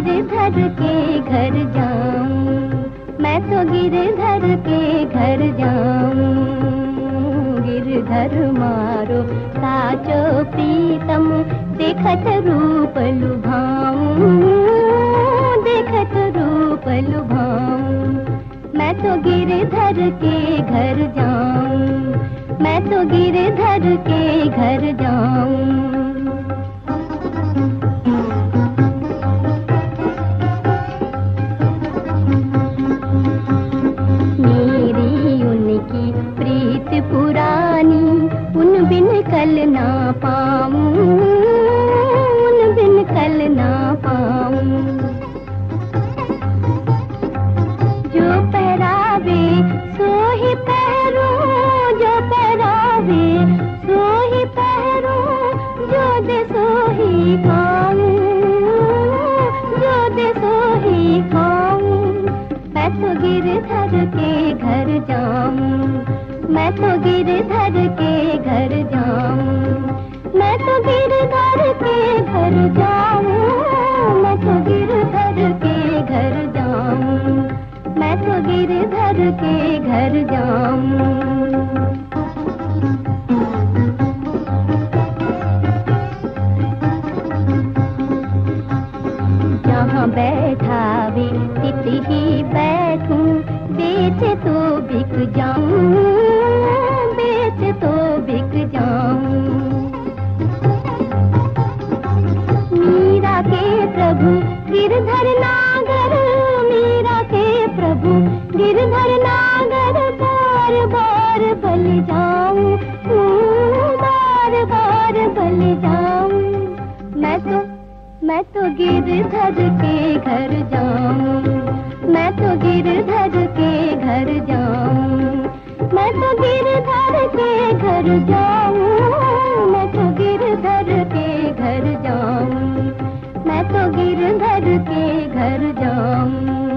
गिरधर के घर जाऊँ। मैं तो गिरधर के घर जाऊँ। गिरधर मारो साचो प्रीतम, देखत रूप लुभाऊं। देखत रूप लुभाऊं। मैं तो गिरधर के घर जाऊँ। मैं तो गिरधर के घर जाऊँ। उन बिन कल ना पाऊँ, उन बिन कल ना पाऊँ। जो पहरावे, सो ही पहरो, जो पहरावे, सो ही पहरो, जो दे सो ही जो दे सो ही खाऊं मैं तो गिरधर के घर जाऊँ मैं तो गिरधर के घर जाऊँ। मैं तो गिरधर के घर जाऊँ। मैं तो गिरधर के घर जाऊँ। मैं तो गिरधर के घर जाऊँ। जहाँ बैठावे तित ही बैठूं। बेच तो बिक जाऊँ, बेच तो बिक जाऊँ। मीरा के प्रभु, गिरधर नागर, मीरा के प्रभु, गिरधर नागर, बार बार बल जाऊँ। बार बार बल जाऊँ। मैं तो मैं तो गिरधर के घर जाऊँ। मैं तो गिरधर के घर जाऊँ। मैं तो गिरधर के घर जाऊँ। मैं तो गिरधर के घर जाऊँ। मैं तो गिरधर के घर जाऊँ।